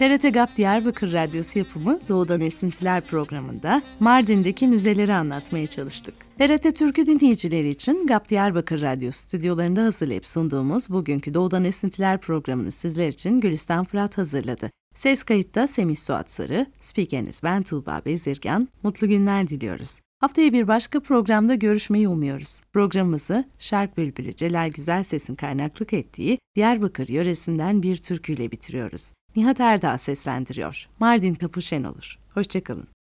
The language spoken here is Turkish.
TRT GAP Diyarbakır Radyosu yapımı Doğudan Esintiler programında Mardin'deki müzeleri anlatmaya çalıştık. TRT Türkü dinleyicileri için GAP Diyarbakır Radyo stüdyolarında hazırlayıp sunduğumuz bugünkü Doğudan Esintiler programını sizler için Gülistan Fırat hazırladı. Ses kayıtta Semih Suat Sarı, spikeriniz ben Tuğba Bezirgan, mutlu günler diliyoruz. Haftaya bir başka programda görüşmeyi umuyoruz. Programımızı Şark Bülbülü Celal Güzel Ses'in kaynaklık ettiği Diyarbakır yöresinden bir türküyle bitiriyoruz. Nihat Erdağ seslendiriyor. Mardin Kapı Şen olur. Hoşçakalın.